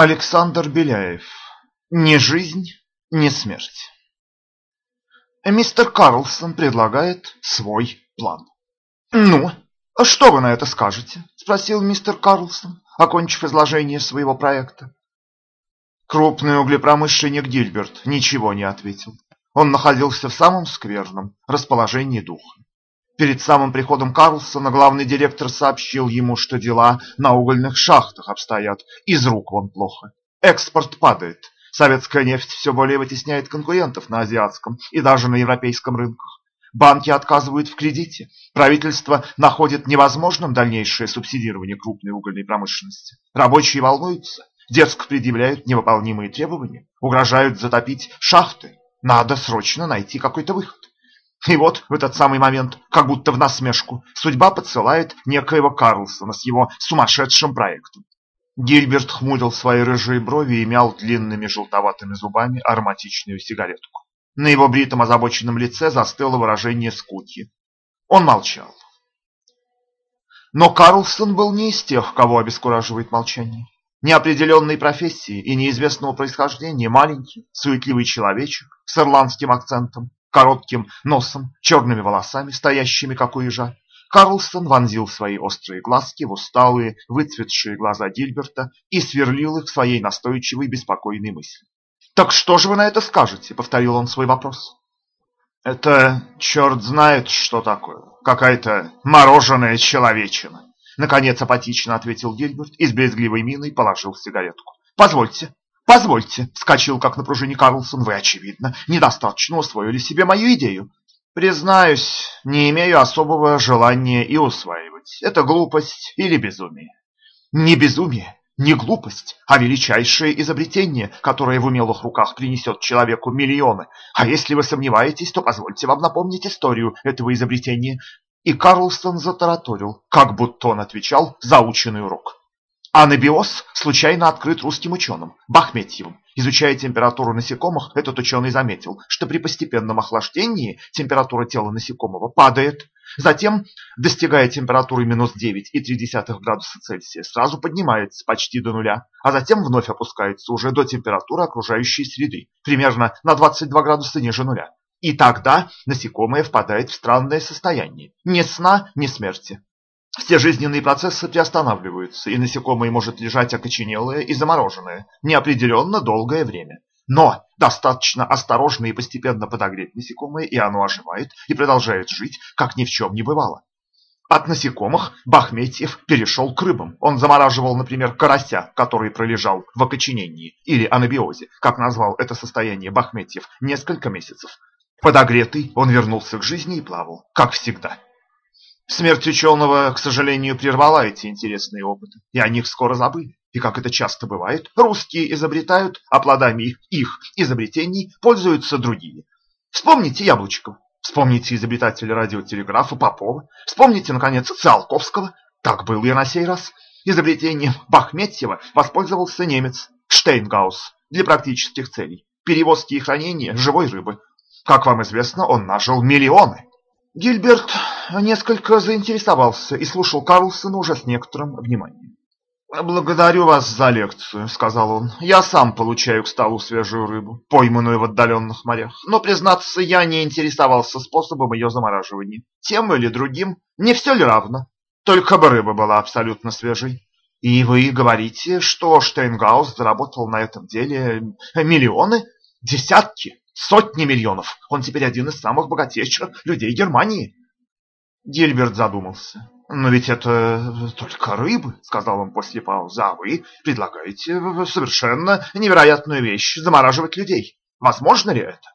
Александр Беляев. Ни жизнь, ни смерть. Мистер Карлсон предлагает свой план. «Ну, что вы на это скажете?» – спросил мистер Карлсон, окончив изложение своего проекта. Крупный углепромышленник Дильберт ничего не ответил. Он находился в самом скверном расположении духа. Перед самым приходом Карлсона главный директор сообщил ему, что дела на угольных шахтах обстоят из рук вон плохо. Экспорт падает. Советская нефть все более вытесняет конкурентов на азиатском и даже на европейском рынках. Банки отказывают в кредите. Правительство находит невозможным дальнейшее субсидирование крупной угольной промышленности. Рабочие волнуются, дерзко предъявляют невыполнимые требования, угрожают затопить шахты. Надо срочно найти какой-то выход. И вот в этот самый момент, как будто в насмешку, судьба подсылает некоего Карлсона с его сумасшедшим проектом. Гильберт хмурил свои рыжие брови и мял длинными желтоватыми зубами ароматичную сигаретку. На его бритом озабоченном лице застыло выражение скуки. Он молчал. Но Карлсон был не из тех, кого обескураживает молчание. Неопределенной профессии и неизвестного происхождения маленький, суетливый человечек с ирландским акцентом коротким носом, черными волосами, стоящими, как у ежа. Карлсон вонзил свои острые глазки в усталые, выцветшие глаза Дильберта и сверлил их своей настойчивой, беспокойной мыслью. «Так что же вы на это скажете?» — повторил он свой вопрос. «Это черт знает, что такое. Какая-то мороженая человечина!» Наконец апатично ответил Гильберт и с брезгливой миной положил сигаретку. «Позвольте, «Позвольте», — вскочил как на пружине Карлсон, — «вы, очевидно, недостаточно усвоили себе мою идею». «Признаюсь, не имею особого желания и усваивать. Это глупость или безумие». «Не безумие, не глупость, а величайшее изобретение, которое в умелых руках принесет человеку миллионы. А если вы сомневаетесь, то позвольте вам напомнить историю этого изобретения». И Карлсон затараторил, как будто он отвечал заученный урок. Анабиоз случайно открыт русским ученым Бахметьевым. Изучая температуру насекомых, этот ученый заметил, что при постепенном охлаждении температура тела насекомого падает. Затем, достигая температуры минус 9,3 градуса Цельсия, сразу поднимается почти до нуля, а затем вновь опускается уже до температуры окружающей среды, примерно на 22 градуса ниже нуля. И тогда насекомое впадает в странное состояние. Ни сна, ни смерти. Все жизненные процессы приостанавливаются, и насекомое может лежать окоченелое и замороженное неопределенно долгое время. Но достаточно осторожно и постепенно подогреть насекомое, и оно оживает и продолжает жить, как ни в чем не бывало. От насекомых Бахметьев перешел к рыбам. Он замораживал, например, карася, который пролежал в окоченении, или анабиозе, как назвал это состояние Бахметьев, несколько месяцев. Подогретый, он вернулся к жизни и плавал, как всегда. Смерть ученого, к сожалению, прервала эти интересные опыты, и о них скоро забыли. И как это часто бывает, русские изобретают, а плодами их, их изобретений пользуются другие. Вспомните Яблочкова, вспомните изобретателя радиотелеграфа Попова, вспомните, наконец, Циолковского. Так было и на сей раз. Изобретением Бахметьева воспользовался немец Штейнгаус для практических целей, перевозки и хранения живой рыбы. Как вам известно, он нажил миллионы. Гильберт несколько заинтересовался и слушал Карлсона уже с некоторым вниманием. «Благодарю вас за лекцию», — сказал он. «Я сам получаю к столу свежую рыбу, пойманную в отдаленных морях. Но, признаться, я не интересовался способом ее замораживания. Тем или другим, не все ли равно? Только бы рыба была абсолютно свежей. И вы говорите, что Штейнгаус заработал на этом деле миллионы? Десятки? Сотни миллионов. Он теперь один из самых богатейших людей Германии. Гильберт задумался. «Но ведь это только рыбы», — сказал он после паузы, «а вы предлагаете совершенно невероятную вещь — замораживать людей. Возможно ли это?»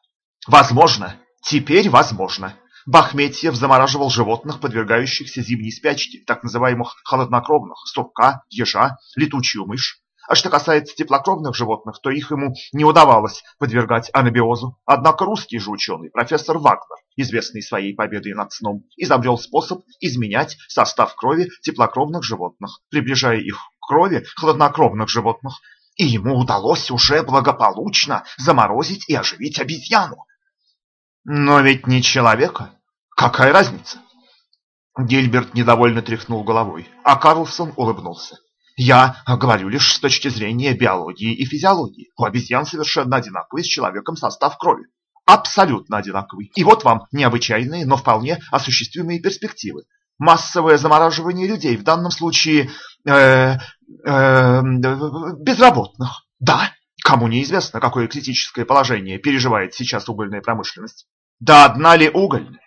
«Возможно. Теперь возможно». Бахметьев замораживал животных, подвергающихся зимней спячке, так называемых холоднокровных, сурка, ежа, летучую мышь. А что касается теплокровных животных, то их ему не удавалось подвергать анабиозу. Однако русский же ученый, профессор Вагнер, известный своей победой над сном, изобрел способ изменять состав крови теплокровных животных, приближая их к крови хладнокровных животных. И ему удалось уже благополучно заморозить и оживить обезьяну. Но ведь не человека. Какая разница? Гильберт недовольно тряхнул головой, а Карлсон улыбнулся. Я говорю лишь с точки зрения биологии и физиологии. У обезьян совершенно одинаковый с человеком состав крови. Абсолютно одинаковый. И вот вам необычайные, но вполне осуществимые перспективы. Массовое замораживание людей, в данном случае э, э, безработных. Да, кому неизвестно, какое критическое положение переживает сейчас угольная промышленность. Да одна ли угольная?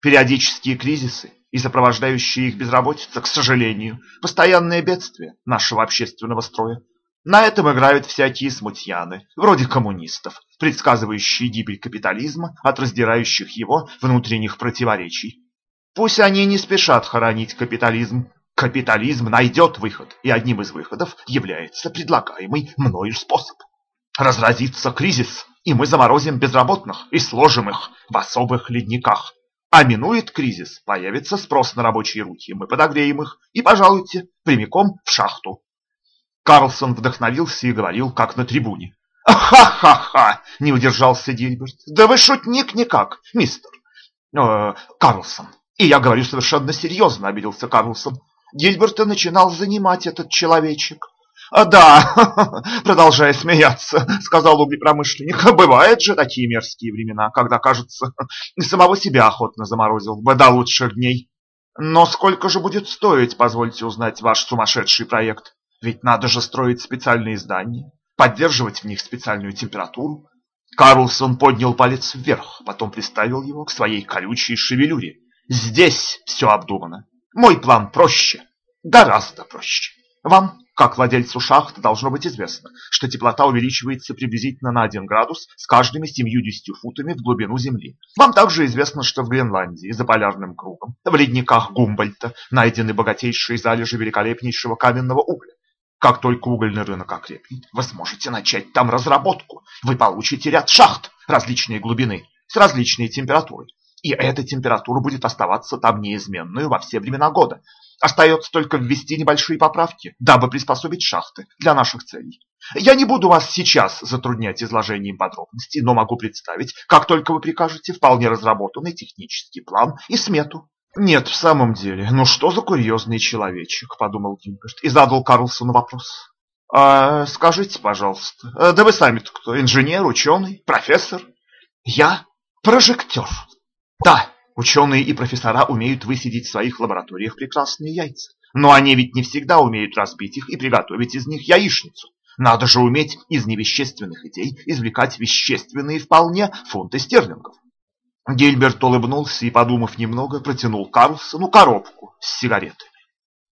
Периодические кризисы, и сопровождающая их безработица, к сожалению, постоянное бедствие нашего общественного строя. На этом играют всякие смутьяны, вроде коммунистов, предсказывающие гибель капитализма от раздирающих его внутренних противоречий. Пусть они не спешат хоронить капитализм. Капитализм найдет выход, и одним из выходов является предлагаемый мною способ. Разразится кризис, и мы заморозим безработных и сложим их в особых ледниках. А минует кризис, появится спрос на рабочие руки, мы подогреем их и, пожалуйте, прямиком в шахту. Карлсон вдохновился и говорил, как на трибуне. «Ха-ха-ха!» – не удержался Дильберт. «Да вы шутник никак, мистер э, Карлсон!» «И я говорю совершенно серьезно», – обиделся Карлсон. Гильберта начинал занимать этот человечек. «А да, продолжая смеяться, сказал углепромышленник, бывают же такие мерзкие времена, когда, кажется, самого себя охотно заморозил бы до лучших дней. Но сколько же будет стоить, позвольте узнать, ваш сумасшедший проект? Ведь надо же строить специальные здания, поддерживать в них специальную температуру. Карлсон поднял палец вверх, потом приставил его к своей колючей шевелюре. Здесь все обдумано. Мой план проще, гораздо проще. Вам как владельцу шахты должно быть известно, что теплота увеличивается приблизительно на 1 градус с каждыми 70 футами в глубину Земли. Вам также известно, что в Гренландии за полярным кругом, в ледниках Гумбольта, найдены богатейшие залежи великолепнейшего каменного угля. Как только угольный рынок окрепнет, вы сможете начать там разработку. Вы получите ряд шахт различной глубины с различной температурой. И эта температура будет оставаться там неизменную во все времена года. Остается только ввести небольшие поправки, дабы приспособить шахты для наших целей. Я не буду вас сейчас затруднять изложением подробностей, но могу представить, как только вы прикажете, вполне разработанный технический план и смету. Нет, в самом деле, ну что за курьезный человечек, подумал Гимберт и задал Карлсону вопрос. А, скажите, пожалуйста, э, да вы сами-то кто, инженер, ученый, профессор? Я прожектор. Да, Ученые и профессора умеют высидеть в своих лабораториях прекрасные яйца. Но они ведь не всегда умеют разбить их и приготовить из них яичницу. Надо же уметь из невещественных идей извлекать вещественные вполне фунты стерлингов. Гильберт улыбнулся и, подумав немного, протянул Карлсону коробку с сигаретами.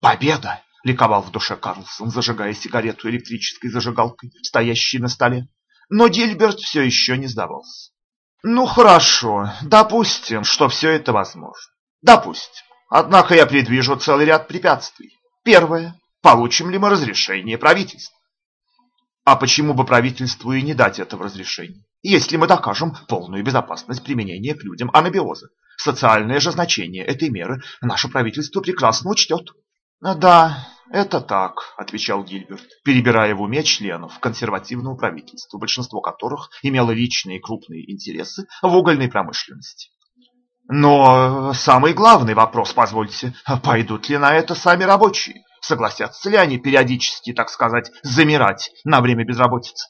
«Победа!» — ликовал в душе Карлсон, зажигая сигарету электрической зажигалкой, стоящей на столе. Но Гильберт все еще не сдавался. Ну хорошо, допустим, что все это возможно. Допустим. Однако я предвижу целый ряд препятствий. Первое. Получим ли мы разрешение правительства? А почему бы правительству и не дать этого разрешения? Если мы докажем полную безопасность применения к людям анабиоза. Социальное же значение этой меры наше правительство прекрасно учтет. Да, это так, отвечал Гильберт, перебирая в уме членов консервативного правительства, большинство которых имело личные крупные интересы в угольной промышленности. Но самый главный вопрос, позвольте, пойдут ли на это сами рабочие? Согласятся ли они периодически, так сказать, замирать на время безработицы?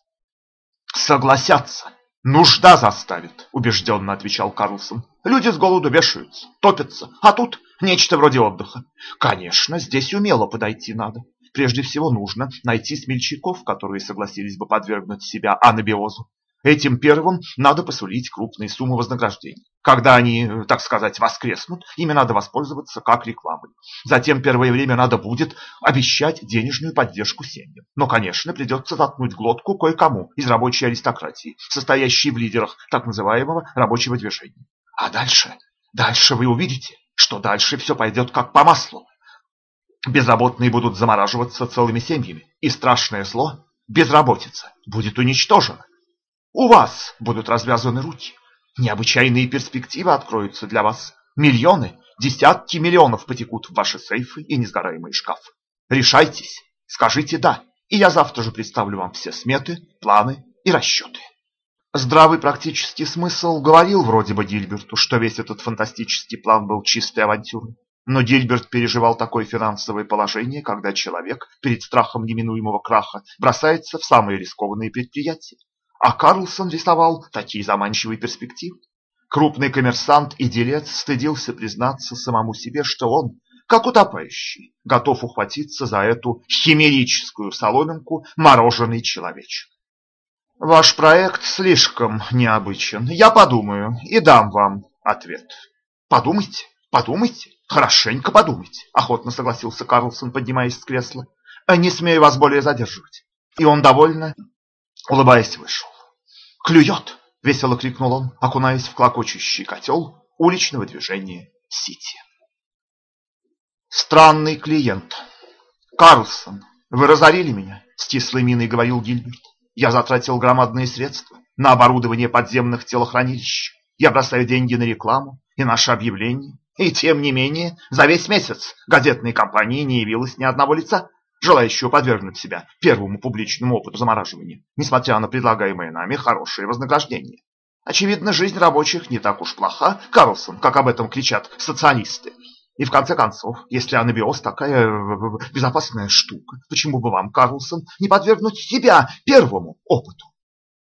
Согласятся. Нужда заставит, убежденно отвечал Карлсон. Люди с голоду вешаются, топятся, а тут Нечто вроде отдыха. Конечно, здесь умело подойти надо. Прежде всего нужно найти смельчаков, которые согласились бы подвергнуть себя анабиозу. Этим первым надо посулить крупные суммы вознаграждений. Когда они, так сказать, воскреснут, ими надо воспользоваться как рекламой. Затем первое время надо будет обещать денежную поддержку семьям. Но, конечно, придется заткнуть глотку кое-кому из рабочей аристократии, состоящей в лидерах так называемого рабочего движения. А дальше, дальше вы увидите, что дальше все пойдет как по маслу. Безработные будут замораживаться целыми семьями, и страшное зло, безработица, будет уничтожена. У вас будут развязаны руки, необычайные перспективы откроются для вас. Миллионы, десятки миллионов потекут в ваши сейфы и несгораемые шкафы. Решайтесь, скажите «да», и я завтра же представлю вам все сметы, планы и расчеты. Здравый практический смысл говорил вроде бы Гильберту, что весь этот фантастический план был чистой авантюрой. Но Гильберт переживал такое финансовое положение, когда человек перед страхом неминуемого краха бросается в самые рискованные предприятия. А Карлсон рисовал такие заманчивые перспективы. Крупный коммерсант и делец стыдился признаться самому себе, что он, как утопающий, готов ухватиться за эту химерическую соломинку мороженый человечек. Ваш проект слишком необычен. Я подумаю и дам вам ответ. Подумайте, подумайте, хорошенько подумайте, охотно согласился Карлсон, поднимаясь с кресла. Не смею вас более задерживать. И он довольно, улыбаясь, вышел. Клюет! — весело крикнул он, окунаясь в клокочущий котел уличного движения Сити. Странный клиент. Карлсон, вы разорили меня, с кислой миной говорил Гильберт. Я затратил громадные средства на оборудование подземных телохранилищ. Я бросаю деньги на рекламу и наше объявление. И тем не менее, за весь месяц газетной компании не явилось ни одного лица, желающего подвергнуть себя первому публичному опыту замораживания, несмотря на предлагаемое нами хорошее вознаграждение. Очевидно, жизнь рабочих не так уж плоха, Карлсон, как об этом кричат социалисты. И в конце концов, если анабиоз такая безопасная штука, почему бы вам, Карлсон, не подвергнуть себя первому опыту?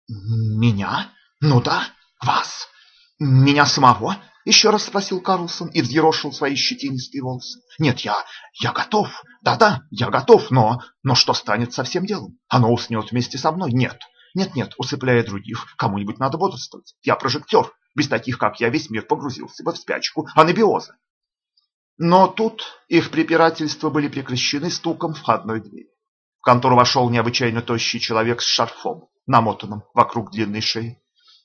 Меня? Ну да, вас. Меня самого? Еще раз спросил Карлсон и взъерошил свои щетинистые волосы. Нет, я, я готов. Да-да, я готов, но... Но что станет со всем делом? Оно уснет вместе со мной? Нет. Нет-нет, усыпляя других, кому-нибудь надо бодрствовать. Я прожектор. Без таких, как я, весь мир погрузился бы в спячку анабиоза. Но тут их препирательства были прекращены стуком входной двери. В контору вошел необычайно тощий человек с шарфом, намотанным вокруг длинной шеи.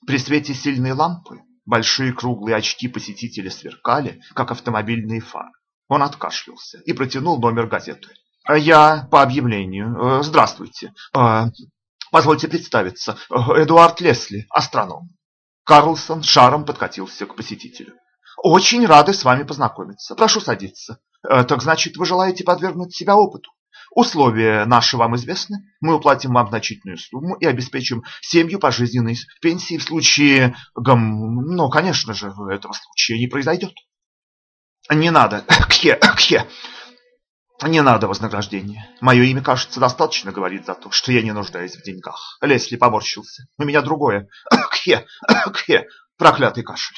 При свете сильной лампы Большие круглые очки посетителя сверкали, как автомобильные фары. Он откашлялся и протянул номер газеты. «А «Я по объявлению. Э, здравствуйте. Э, позвольте представиться. Э, Эдуард Лесли, астроном». Карлсон шаром подкатился к посетителю. «Очень рады с вами познакомиться. Прошу садиться. Так значит, вы желаете подвергнуть себя опыту? Условия наши вам известны. Мы уплатим вам значительную сумму и обеспечим семью пожизненной пенсии в случае гам... Ну, конечно же, этого случая не произойдет. Не надо. Кхе, кхе. Не надо вознаграждения. Мое имя, кажется, достаточно говорит за то, что я не нуждаюсь в деньгах. Лесли поморщился. У меня другое. Кхе, кхе. Проклятый кашель.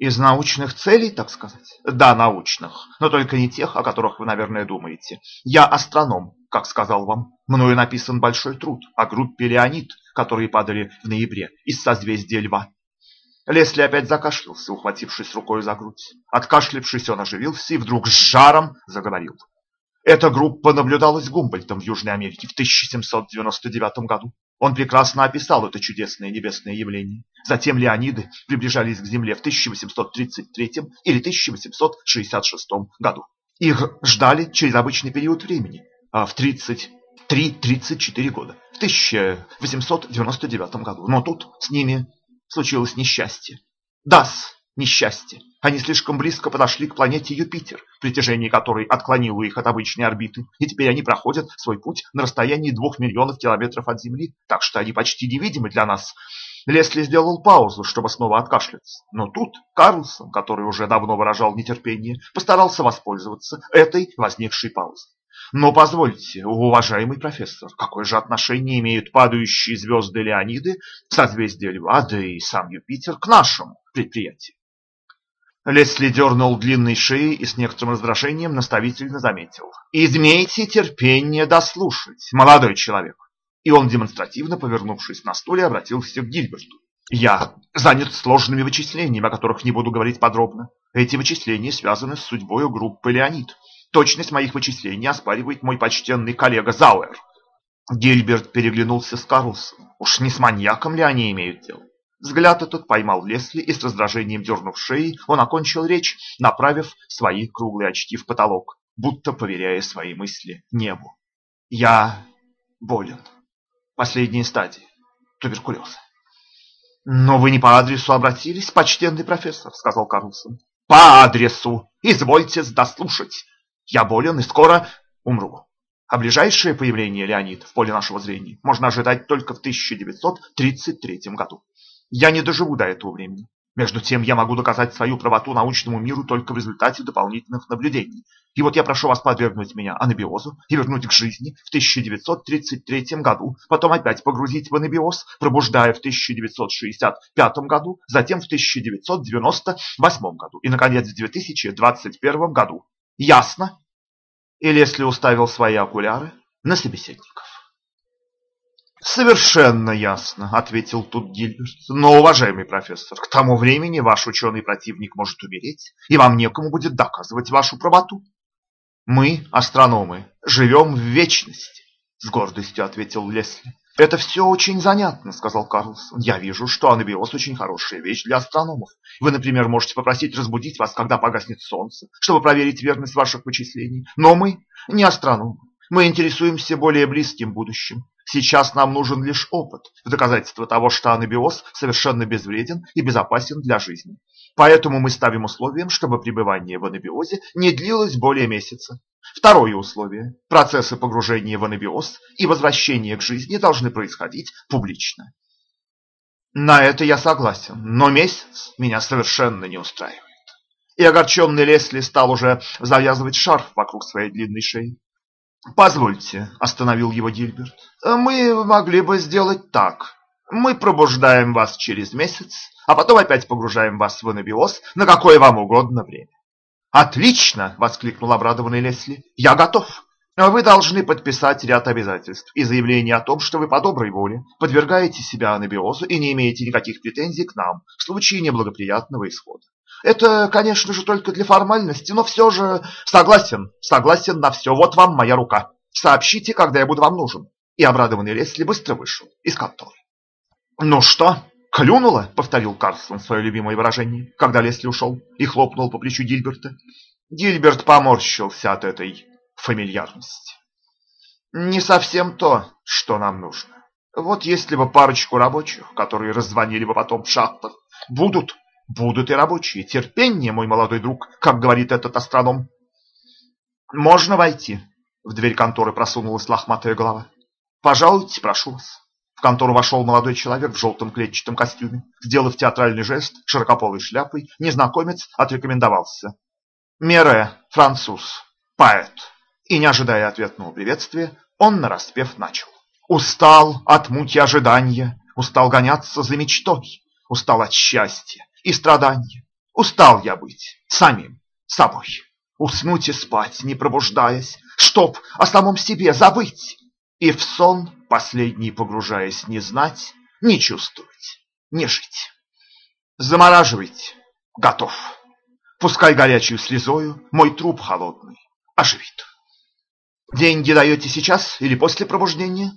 Из научных целей, так сказать? Да, научных, но только не тех, о которых вы, наверное, думаете. Я астроном, как сказал вам. Мною написан большой труд о группе Леонид, которые падали в ноябре из созвездия Льва. Лесли опять закашлялся, ухватившись рукой за грудь. Откашлившись, он оживился и вдруг с жаром заговорил. Эта группа наблюдалась Гумбольтом в Южной Америке в 1799 году. Он прекрасно описал это чудесное небесное явление. Затем Леониды приближались к Земле в 1833 или 1866 году. Их ждали через обычный период времени, а в 33-34 года, в 1899 году. Но тут с ними случилось несчастье. Дас несчастье. Они слишком близко подошли к планете Юпитер, притяжение которой отклонило их от обычной орбиты, и теперь они проходят свой путь на расстоянии двух миллионов километров от Земли, так что они почти невидимы для нас. Лесли сделал паузу, чтобы снова откашляться. Но тут Карлсон, который уже давно выражал нетерпение, постарался воспользоваться этой возникшей паузой. Но позвольте, уважаемый профессор, какое же отношение имеют падающие звезды Леониды, созвездие Льва, да и сам Юпитер к нашему предприятию? Лесли дернул длинной шеей и с некоторым раздражением наставительно заметил. «Измейте терпение дослушать, молодой человек!» И он, демонстративно повернувшись на стуле, обратился к Гильберту. «Я занят сложными вычислениями, о которых не буду говорить подробно. Эти вычисления связаны с судьбой группы Леонид. Точность моих вычислений оспаривает мой почтенный коллега Зауэр». Гильберт переглянулся с Карлсоном. Уж не с маньяком ли они имеют дело? Взгляд этот поймал Лесли, и с раздражением дернув шеей, он окончил речь, направив свои круглые очки в потолок, будто поверяя свои мысли небу. «Я болен. Последней стадии. Туберкулеза». «Но вы не по адресу обратились, почтенный профессор», — сказал Карлсон. «По адресу! Извольте дослушать. Я болен и скоро умру. А ближайшее появление Леонид в поле нашего зрения можно ожидать только в 1933 году. Я не доживу до этого времени. Между тем я могу доказать свою правоту научному миру только в результате дополнительных наблюдений. И вот я прошу вас подвергнуть меня анабиозу и вернуть к жизни в 1933 году, потом опять погрузить в анабиоз, пробуждая в 1965 году, затем в 1998 году и, наконец, в 2021 году. Ясно? И Лесли уставил свои окуляры на собеседников. «Совершенно ясно», — ответил тут Гильберт. «Но, уважаемый профессор, к тому времени ваш ученый противник может умереть, и вам некому будет доказывать вашу правоту». «Мы, астрономы, живем в вечности», — с гордостью ответил Лесли. «Это все очень занятно», — сказал Карлсон. «Я вижу, что анабиоз очень хорошая вещь для астрономов. Вы, например, можете попросить разбудить вас, когда погаснет солнце, чтобы проверить верность ваших вычислений. Но мы не астрономы. Мы интересуемся более близким будущим. Сейчас нам нужен лишь опыт в доказательство того, что анабиоз совершенно безвреден и безопасен для жизни. Поэтому мы ставим условием, чтобы пребывание в анабиозе не длилось более месяца. Второе условие. Процессы погружения в анабиоз и возвращения к жизни должны происходить публично. На это я согласен, но месяц меня совершенно не устраивает. И огорченный Лесли стал уже завязывать шарф вокруг своей длинной шеи. «Позвольте», – остановил его Гильберт, – «мы могли бы сделать так. Мы пробуждаем вас через месяц, а потом опять погружаем вас в анабиоз на какое вам угодно время». «Отлично!» – воскликнул обрадованный Лесли. «Я готов. Вы должны подписать ряд обязательств и заявление о том, что вы по доброй воле подвергаете себя анабиозу и не имеете никаких претензий к нам в случае неблагоприятного исхода. Это, конечно же, только для формальности, но все же согласен, согласен на все. Вот вам моя рука. Сообщите, когда я буду вам нужен. И обрадованный Лесли быстро вышел из конторы. Ну что, клюнуло? Повторил Карлсон свое любимое выражение, когда Лесли ушел и хлопнул по плечу Гильберта. Гильберт поморщился от этой фамильярности. Не совсем то, что нам нужно. Вот если бы парочку рабочих, которые раззвонили бы потом в шахтах, будут Будут и рабочие. Терпение, мой молодой друг, как говорит этот астроном. Можно войти. В дверь конторы просунулась лохматая голова. Пожалуйте, прошу вас. В контору вошел молодой человек в желтом клетчатом костюме. Сделав театральный жест широкополой шляпой, незнакомец отрекомендовался. Мере, француз, поэт. И, не ожидая ответного приветствия, он нараспев начал. Устал от мути ожидания, устал гоняться за мечтой, устал от счастья, и страдания. Устал я быть самим собой. Уснуть и спать, не пробуждаясь, чтоб о самом себе забыть. И в сон, последний погружаясь, не знать, не чувствовать, не жить. Замораживайте, готов. Пускай горячую слезою мой труп холодный оживит. Деньги даете сейчас или после пробуждения?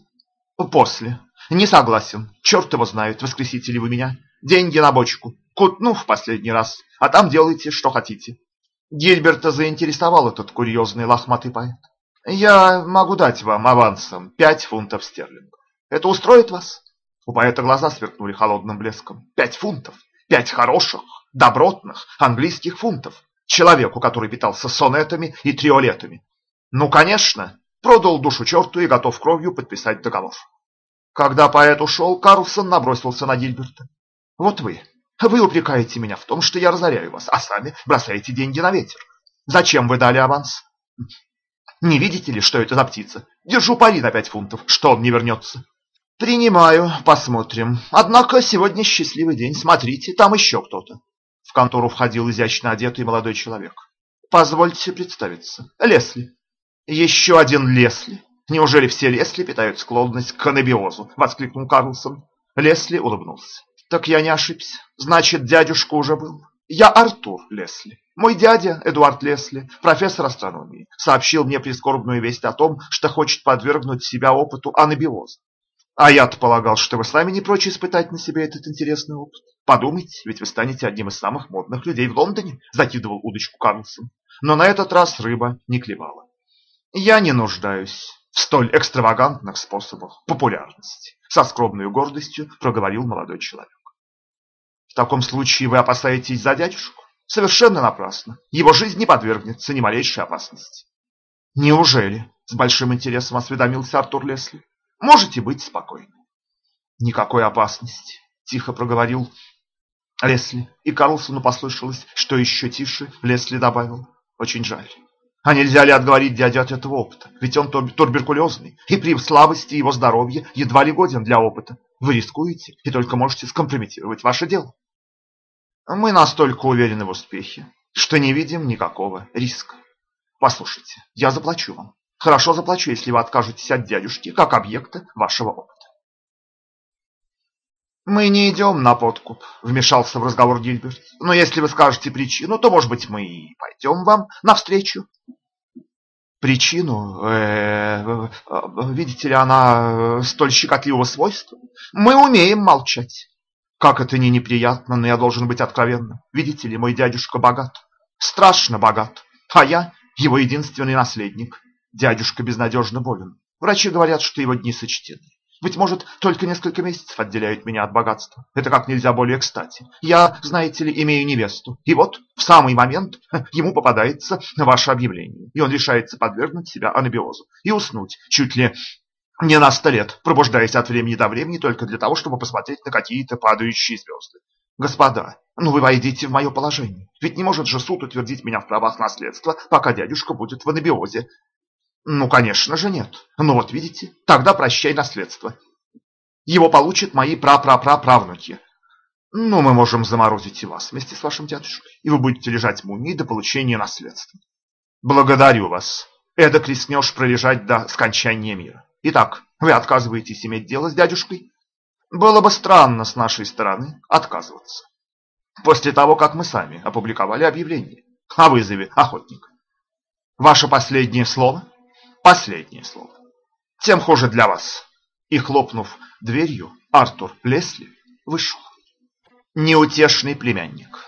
После. Не согласен. Черт его знает, воскресите ли вы меня. Деньги на бочку. Кутну в последний раз, а там делайте, что хотите. Гильберта заинтересовал этот курьезный лохматый поэт. Я могу дать вам авансом пять фунтов стерлингов. Это устроит вас? У поэта глаза сверкнули холодным блеском. Пять фунтов. Пять хороших, добротных английских фунтов. Человеку, который питался сонетами и триолетами. Ну, конечно, продал душу черту и готов кровью подписать договор. Когда поэт ушел, Карлсон набросился на Гильберта. Вот вы, вы упрекаете меня в том, что я разоряю вас, а сами бросаете деньги на ветер. Зачем вы дали аванс? Не видите ли, что это за птица? Держу пари на пять фунтов, что он не вернется. Принимаю, посмотрим. Однако сегодня счастливый день. Смотрите, там еще кто-то. В контору входил изящно одетый молодой человек. Позвольте представиться. Лесли. Еще один Лесли. Неужели все Лесли питают склонность к анабиозу? Воскликнул Карлсон. Лесли улыбнулся. Так я не ошибся. Значит, дядюшка уже был. Я Артур Лесли. Мой дядя, Эдуард Лесли, профессор астрономии, сообщил мне прискорбную весть о том, что хочет подвергнуть себя опыту анабиоза. А я-то полагал, что вы сами не прочь испытать на себе этот интересный опыт. Подумайте, ведь вы станете одним из самых модных людей в Лондоне, закидывал удочку Карлсон. Но на этот раз рыба не клевала. Я не нуждаюсь в столь экстравагантных способах популярности, со скромной гордостью проговорил молодой человек. В таком случае вы опасаетесь за дядюшку? Совершенно напрасно. Его жизнь не подвергнется ни малейшей опасности. Неужели? С большим интересом осведомился Артур Лесли. Можете быть спокойны. Никакой опасности, тихо проговорил Лесли, и Карлсону послышалось, что еще тише Лесли добавил. Очень жаль. А нельзя ли отговорить дядю от этого опыта? Ведь он туберкулезный, и при слабости его здоровья едва ли годен для опыта. Вы рискуете и только можете скомпрометировать ваше дело. Мы настолько уверены в успехе, что не видим никакого риска. Послушайте, я заплачу вам. Хорошо заплачу, если вы откажетесь от дядюшки как объекта вашего опыта. «Мы не идем на подкуп», — вмешался в разговор Гильберт. «Но если вы скажете причину, то, может быть, мы и пойдем вам навстречу». «Причину? Э -э -э, видите ли, она столь щекотливого свойства? Мы умеем молчать. Как это не неприятно, но я должен быть откровенным. Видите ли, мой дядюшка богат, страшно богат, а я его единственный наследник. Дядюшка безнадежно болен. Врачи говорят, что его дни сочтены. Быть может, только несколько месяцев отделяют меня от богатства. Это как нельзя более кстати. Я, знаете ли, имею невесту. И вот в самый момент ему попадается ваше объявление. И он решается подвергнуть себя анабиозу и уснуть чуть ли не на сто лет, пробуждаясь от времени до времени только для того, чтобы посмотреть на какие-то падающие звезды. Господа, ну вы войдите в мое положение. Ведь не может же суд утвердить меня в правах наследства, пока дядюшка будет в анабиозе. Ну, конечно же, нет. Ну вот видите, тогда прощай наследство. Его получат мои пра-пра-пра-правнуки. Ну, мы можем заморозить и вас вместе с вашим дядюшкой, и вы будете лежать в мумии до получения наследства. Благодарю вас. Эдак рискнешь пролежать до скончания мира. Итак, вы отказываетесь иметь дело с дядюшкой? Было бы странно с нашей стороны отказываться. После того, как мы сами опубликовали объявление о вызове охотника. Ваше последнее слово? Последнее слово. Тем хуже для вас. И хлопнув дверью, Артур Лесли вышел. Неутешный племянник.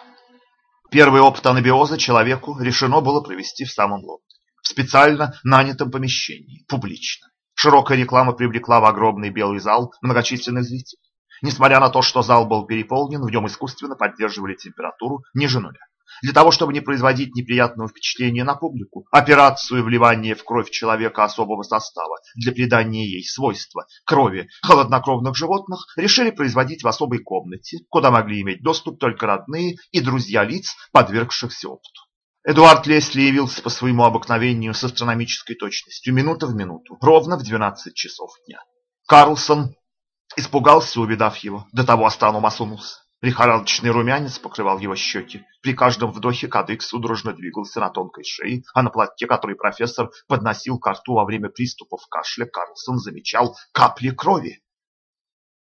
Первый опыт анабиоза человеку решено было провести в самом Лондоне, в специально нанятом помещении, публично. Широкая реклама привлекла в огромный белый зал многочисленных зрителей. Несмотря на то, что зал был переполнен, в нем искусственно поддерживали температуру ниже нуля. Для того, чтобы не производить неприятного впечатления на публику, операцию вливания в кровь человека особого состава для придания ей свойства крови холоднокровных животных решили производить в особой комнате, куда могли иметь доступ только родные и друзья лиц, подвергшихся опыту. Эдуард Лесли явился по своему обыкновению с астрономической точностью, минута в минуту, ровно в 12 часов дня. Карлсон испугался, увидав его, до того астроном осунулся. Лихорадочный румянец покрывал его щеки. При каждом вдохе кадык судорожно двигался на тонкой шее, а на платке, который профессор подносил к рту во время приступов кашля, Карлсон замечал капли крови.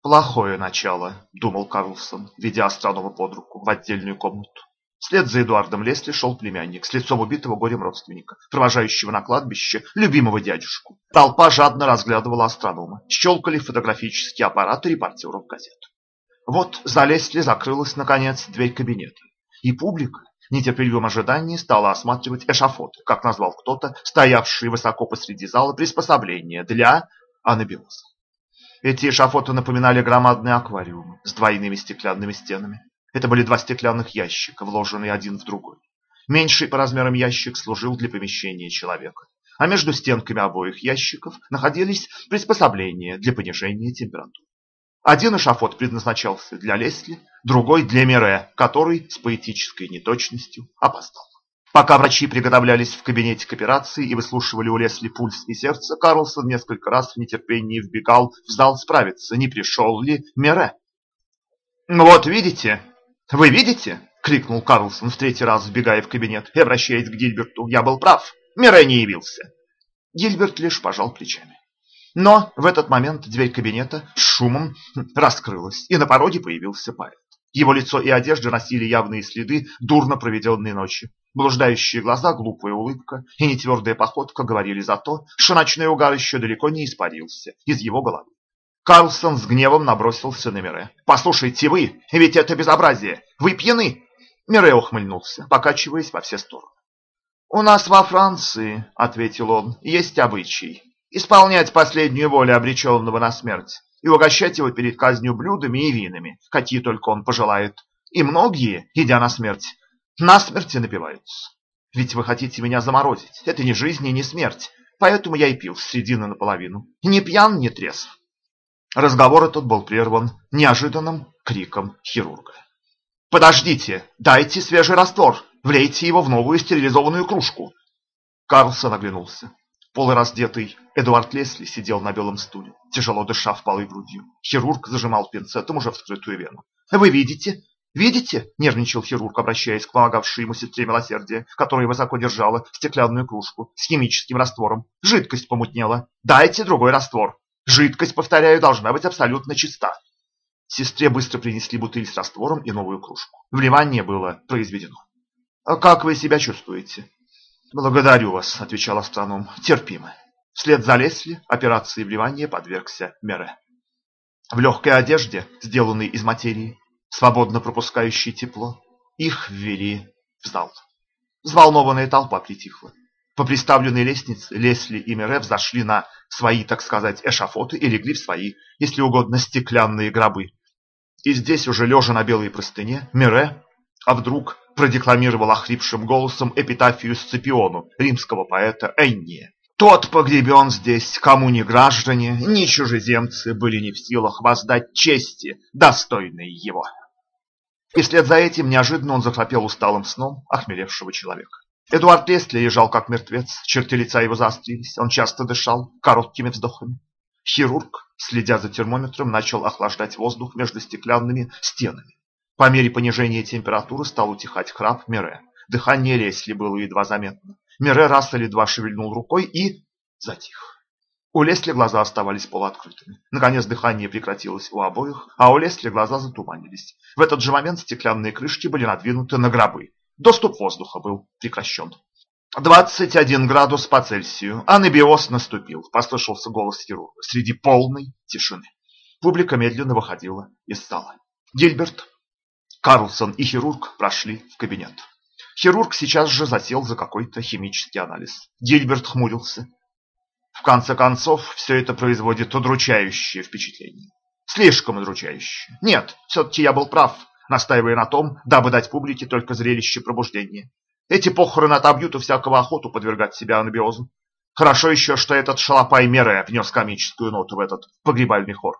«Плохое начало», — думал Карлсон, ведя астронома под руку в отдельную комнату. Вслед за Эдуардом Лесли шел племянник с лицом убитого горем родственника, провожающего на кладбище любимого дядюшку. Толпа жадно разглядывала астронома, щелкали фотографические аппараты репортеров газет. Вот за Лесли закрылась, наконец, дверь кабинета. И публика в нетерпеливом ожидании стала осматривать эшафоты, как назвал кто-то, стоявшие высоко посреди зала приспособления для анабиоза. Эти эшафоты напоминали громадные аквариумы с двойными стеклянными стенами. Это были два стеклянных ящика, вложенные один в другой. Меньший по размерам ящик служил для помещения человека, а между стенками обоих ящиков находились приспособления для понижения температуры. Один эшафот предназначался для Лесли, другой для Мире, который с поэтической неточностью опоздал. Пока врачи приготовлялись в кабинете к операции и выслушивали у Лесли пульс и сердце, Карлсон несколько раз в нетерпении вбегал в зал справиться, не пришел ли Мире. «Ну вот видите, вы видите?» — крикнул Карлсон в третий раз, вбегая в кабинет и обращаясь к Гильберту. «Я был прав, Мире не явился». Гильберт лишь пожал плечами. Но в этот момент дверь кабинета с шумом раскрылась, и на пороге появился поэт. Его лицо и одежда носили явные следы дурно проведенной ночи. Блуждающие глаза, глупая улыбка и нетвердая походка говорили за то, что ночной угар еще далеко не испарился из его головы. Карлсон с гневом набросился на Мире. «Послушайте вы, ведь это безобразие! Вы пьяны!» Мире ухмыльнулся, покачиваясь во все стороны. «У нас во Франции, — ответил он, — есть обычай исполнять последнюю волю обреченного на смерть и угощать его перед казнью блюдами и винами, какие только он пожелает. И многие, идя на смерть, на смерти напиваются. Ведь вы хотите меня заморозить. Это не жизнь и не смерть. Поэтому я и пил с середины наполовину. Не пьян, не трезв. Разговор этот был прерван неожиданным криком хирурга. Подождите, дайте свежий раствор, влейте его в новую стерилизованную кружку. Карлсон оглянулся. Полураздетый Эдуард Лесли сидел на белом стуле, тяжело дыша впалой грудью. Хирург зажимал пинцетом уже вскрытую вену. «Вы видите? Видите?» – нервничал хирург, обращаясь к помогавшей ему сестре милосердия, которая высоко держала стеклянную кружку с химическим раствором. «Жидкость помутнела. Дайте другой раствор. Жидкость, повторяю, должна быть абсолютно чиста». Сестре быстро принесли бутыль с раствором и новую кружку. Вливание было произведено. «А как вы себя чувствуете?» «Благодарю вас», — отвечал астроном. «Терпимо». Вслед за Лесли операции вливания подвергся Мере. В легкой одежде, сделанной из материи, свободно пропускающей тепло, их ввели в зал. Взволнованная толпа притихла. По приставленной лестнице Лесли и Мере взошли на свои, так сказать, эшафоты и легли в свои, если угодно, стеклянные гробы. И здесь, уже лежа на белой простыне, Мире, а вдруг продекламировал охрипшим голосом эпитафию Сципиону, римского поэта Энния. Тот погребен здесь, кому ни граждане, ни чужеземцы были не в силах воздать чести, достойной его. И вслед за этим неожиданно он захрапел усталым сном охмелевшего человека. Эдуард Лесли лежал как мертвец, черты лица его заострились, он часто дышал короткими вздохами. Хирург, следя за термометром, начал охлаждать воздух между стеклянными стенами. По мере понижения температуры стал утихать храп Мире. Дыхание Лесли было едва заметно. Мире раз или два шевельнул рукой и затих. У Лесли глаза оставались полуоткрытыми. Наконец дыхание прекратилось у обоих, а у Лесли глаза затуманились. В этот же момент стеклянные крышки были надвинуты на гробы. Доступ воздуха был прекращен. «Двадцать один градус по Цельсию. Анабиоз наступил», – послышался голос хирурга среди полной тишины. Публика медленно выходила из зала. Гильберт Карлсон и хирург прошли в кабинет. Хирург сейчас же засел за какой-то химический анализ. Гильберт хмурился. В конце концов, все это производит удручающее впечатление. Слишком удручающее. Нет, все-таки я был прав, настаивая на том, дабы дать публике только зрелище пробуждения. Эти похороны отобьют у всякого охоту подвергать себя анабиозу. Хорошо еще, что этот шалопай Мере внес комическую ноту в этот погребальный хор.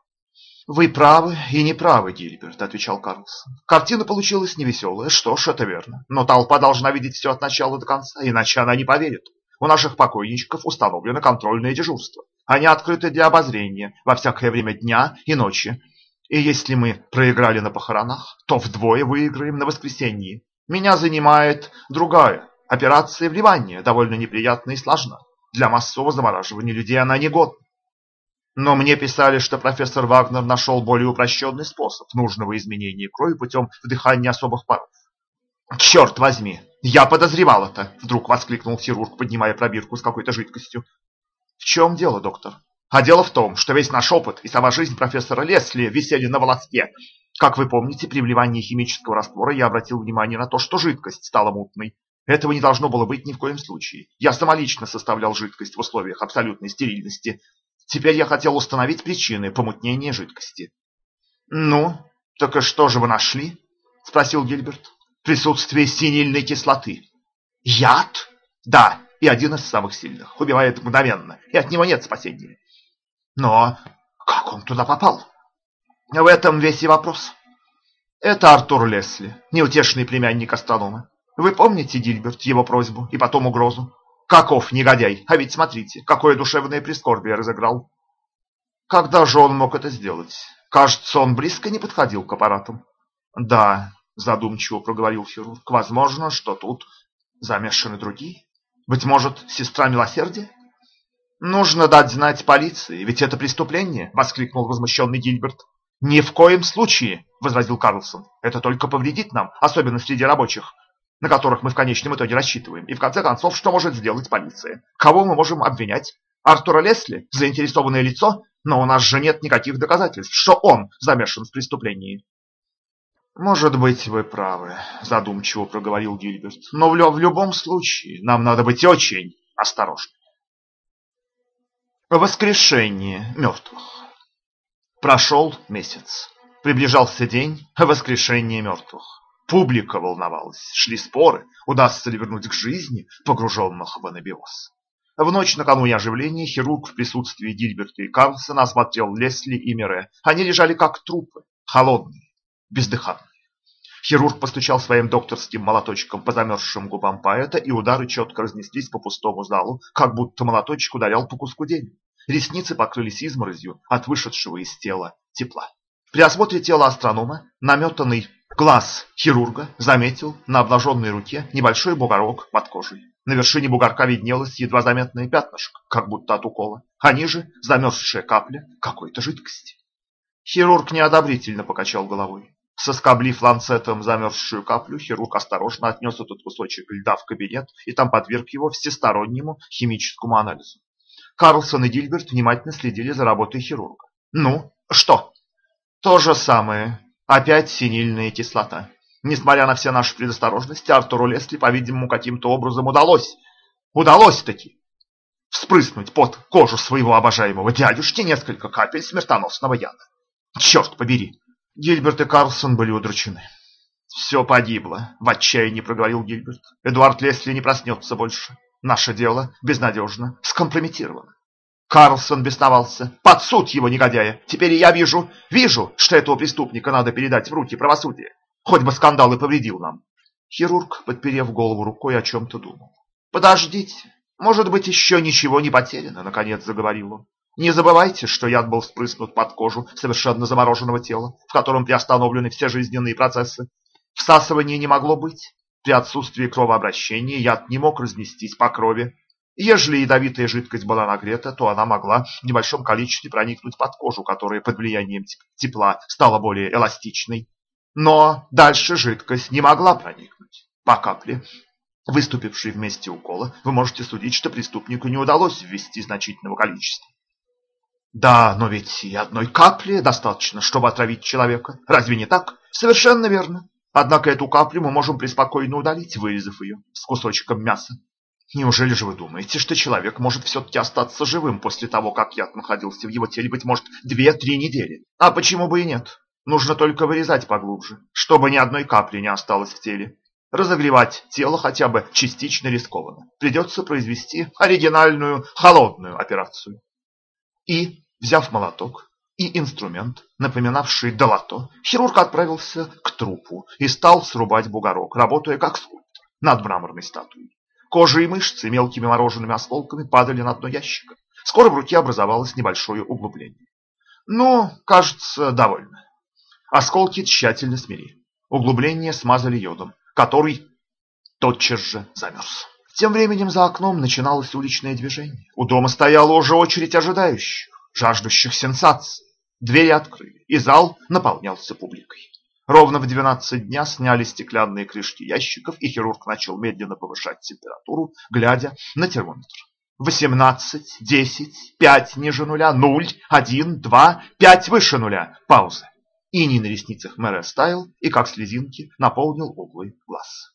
«Вы правы и не правы, Гильберт», — отвечал Карлсон. «Картина получилась невеселая, что ж, это верно. Но толпа должна видеть все от начала до конца, иначе она не поверит. У наших покойничков установлено контрольное дежурство. Они открыты для обозрения во всякое время дня и ночи. И если мы проиграли на похоронах, то вдвое выиграем на воскресенье. Меня занимает другая операция вливания, довольно неприятная и сложна. Для массового замораживания людей она негодна. Но мне писали, что профессор Вагнер нашел более упрощенный способ нужного изменения крови путем вдыхания особых паров. «Черт возьми! Я подозревал это!» – вдруг воскликнул хирург, поднимая пробирку с какой-то жидкостью. «В чем дело, доктор?» «А дело в том, что весь наш опыт и сама жизнь профессора Лесли висели на волоске. Как вы помните, при вливании химического раствора я обратил внимание на то, что жидкость стала мутной. Этого не должно было быть ни в коем случае. Я самолично составлял жидкость в условиях абсолютной стерильности, Теперь я хотел установить причины помутнения жидкости. «Ну, так и что же вы нашли?» – спросил Гильберт. «Присутствие синильной кислоты». «Яд?» «Да, и один из самых сильных. Убивает мгновенно, и от него нет спасения». «Но как он туда попал?» «В этом весь и вопрос». «Это Артур Лесли, неутешный племянник астронома. Вы помните, Гильберт, его просьбу и потом угрозу? Каков негодяй! А ведь смотрите, какое душевное прискорбие разыграл. Когда же он мог это сделать? Кажется, он близко не подходил к аппаратам. Да, задумчиво проговорил хирург. Возможно, что тут замешаны другие. Быть может, сестра милосердия? Нужно дать знать полиции, ведь это преступление, воскликнул возмущенный Гильберт. Ни в коем случае, возразил Карлсон. Это только повредит нам, особенно среди рабочих на которых мы в конечном итоге рассчитываем. И в конце концов, что может сделать полиция? Кого мы можем обвинять? Артура Лесли, заинтересованное лицо, но у нас же нет никаких доказательств, что он замешан в преступлении. «Может быть, вы правы», – задумчиво проговорил Гильберт. «Но в, в любом случае нам надо быть очень осторожны». Воскрешение мертвых. Прошел месяц. Приближался день воскрешения мертвых. Публика волновалась, шли споры, удастся ли вернуть к жизни погруженных в анабиоз. В ночь накануне оживления хирург в присутствии Гильберта и Карлсона осмотрел Лесли и Мире. Они лежали как трупы, холодные, бездыханные. Хирург постучал своим докторским молоточком по замерзшим губам поэта, и удары четко разнеслись по пустому залу, как будто молоточек ударял по куску дерева. Ресницы покрылись изморозью от вышедшего из тела тепла. При осмотре тела астронома наметанный глаз хирурга заметил на обнаженной руке небольшой бугорок под кожей. На вершине бугорка виднелось едва заметное пятнышко, как будто от укола, а ниже замерзшая капля какой-то жидкости. Хирург неодобрительно покачал головой. Соскоблив ланцетом замерзшую каплю, хирург осторожно отнес этот кусочек льда в кабинет и там подверг его всестороннему химическому анализу. Карлсон и Дильберт внимательно следили за работой хирурга. «Ну, что?» «То же самое. Опять синильная кислота. Несмотря на все наши предосторожности, Артуру Лесли, по-видимому, каким-то образом удалось. Удалось-таки вспрыснуть под кожу своего обожаемого дядюшки несколько капель смертоносного яда. Черт побери, Гильберт и Карлсон были удручены. «Все погибло», — в отчаянии проговорил Гильберт. «Эдуард Лесли не проснется больше. Наше дело безнадежно скомпрометировано». Карлсон бесновался. «Под суд его, негодяя! Теперь я вижу, вижу, что этого преступника надо передать в руки правосудия. Хоть бы скандал и повредил нам». Хирург, подперев голову рукой, о чем-то думал. «Подождите, может быть, еще ничего не потеряно», — наконец заговорил он. Не забывайте, что яд был впрыснут под кожу совершенно замороженного тела, в котором приостановлены все жизненные процессы. Всасывания не могло быть. При отсутствии кровообращения яд не мог разнестись по крови. Ежели ядовитая жидкость была нагрета, то она могла в небольшом количестве проникнуть под кожу, которая под влиянием тепла стала более эластичной. Но дальше жидкость не могла проникнуть. По капле, выступившей в месте укола, вы можете судить, что преступнику не удалось ввести значительного количества. Да, но ведь и одной капли достаточно, чтобы отравить человека. Разве не так? Совершенно верно. Однако эту каплю мы можем преспокойно удалить, вырезав ее с кусочком мяса. Неужели же вы думаете, что человек может все-таки остаться живым после того, как яд находился в его теле, быть может, две-три недели? А почему бы и нет? Нужно только вырезать поглубже, чтобы ни одной капли не осталось в теле. Разогревать тело хотя бы частично рискованно. Придется произвести оригинальную холодную операцию. И, взяв молоток и инструмент, напоминавший долото, хирург отправился к трупу и стал срубать бугорок, работая как скульптор над мраморной статуей. Кожа и мышцы мелкими морожеными осколками падали на дно ящика. Скоро в руке образовалось небольшое углубление. Ну, кажется, довольно. Осколки тщательно смели. Углубление смазали йодом, который тотчас же замерз. Тем временем за окном начиналось уличное движение. У дома стояла уже очередь ожидающих, жаждущих сенсаций. Двери открыли, и зал наполнялся публикой. Ровно в 12 дня сняли стеклянные крышки ящиков, и хирург начал медленно повышать температуру, глядя на термометр. 18, 10, 5 ниже нуля, 0, 1, 2, 5 выше нуля. Пауза. Иней на ресницах мэра стаял и, как слезинки, наполнил углы глаз.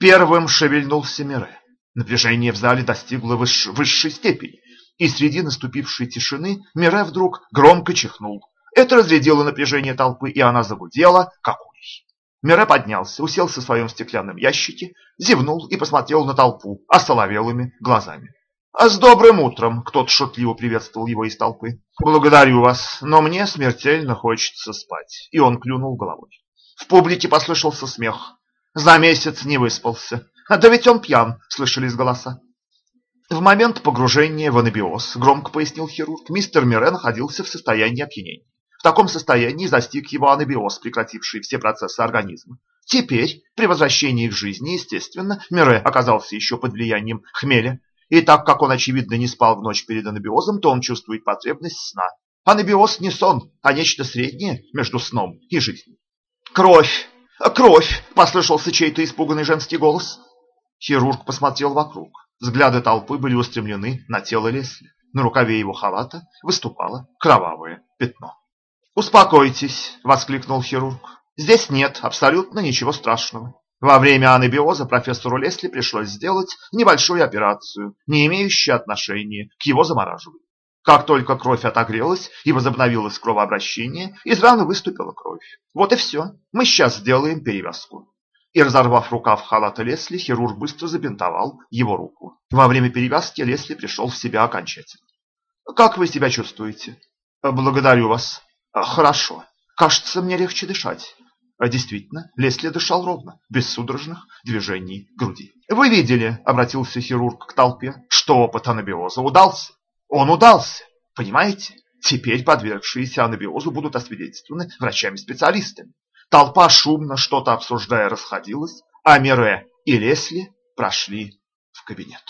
Первым шевельнулся Мире. Напряжение в зале достигло выш... высшей степени, и среди наступившей тишины Мире вдруг громко чихнул. Это разрядило напряжение толпы, и она загудела, как улей. Мире поднялся, уселся в своем стеклянном ящике, зевнул и посмотрел на толпу осоловелыми глазами. «А с добрым утром!» — кто-то шутливо приветствовал его из толпы. «Благодарю вас, но мне смертельно хочется спать». И он клюнул головой. В публике послышался смех. «За месяц не выспался. Да ведь он пьян, слышались голоса. В момент погружения в анабиоз, громко пояснил хирург, мистер Мире находился в состоянии опьянения. В таком состоянии застиг его анабиоз, прекративший все процессы организма. Теперь, при возвращении к жизни, естественно, Мире оказался еще под влиянием хмеля. И так как он, очевидно, не спал в ночь перед анабиозом, то он чувствует потребность сна. Анабиоз не сон, а нечто среднее между сном и жизнью. «Кровь! Кровь!» – послышался чей-то испуганный женский голос. Хирург посмотрел вокруг. Взгляды толпы были устремлены на тело Лесли. На рукаве его халата выступало кровавое пятно. «Успокойтесь!» – воскликнул хирург. «Здесь нет абсолютно ничего страшного. Во время анабиоза профессору Лесли пришлось сделать небольшую операцию, не имеющую отношения к его замораживанию. Как только кровь отогрелась и возобновилось кровообращение, из раны выступила кровь. Вот и все. Мы сейчас сделаем перевязку и, разорвав рукав халата Лесли, хирург быстро забинтовал его руку. Во время перевязки Лесли пришел в себя окончательно. «Как вы себя чувствуете?» «Благодарю вас». «Хорошо. Кажется, мне легче дышать». А действительно, Лесли дышал ровно, без судорожных движений груди. «Вы видели, — обратился хирург к толпе, — что опыт анабиоза удался. Он удался, понимаете? Теперь подвергшиеся анабиозу будут освидетельствованы врачами-специалистами. Толпа шумно, что-то обсуждая, расходилась, а Мире и Лесли прошли в кабинет.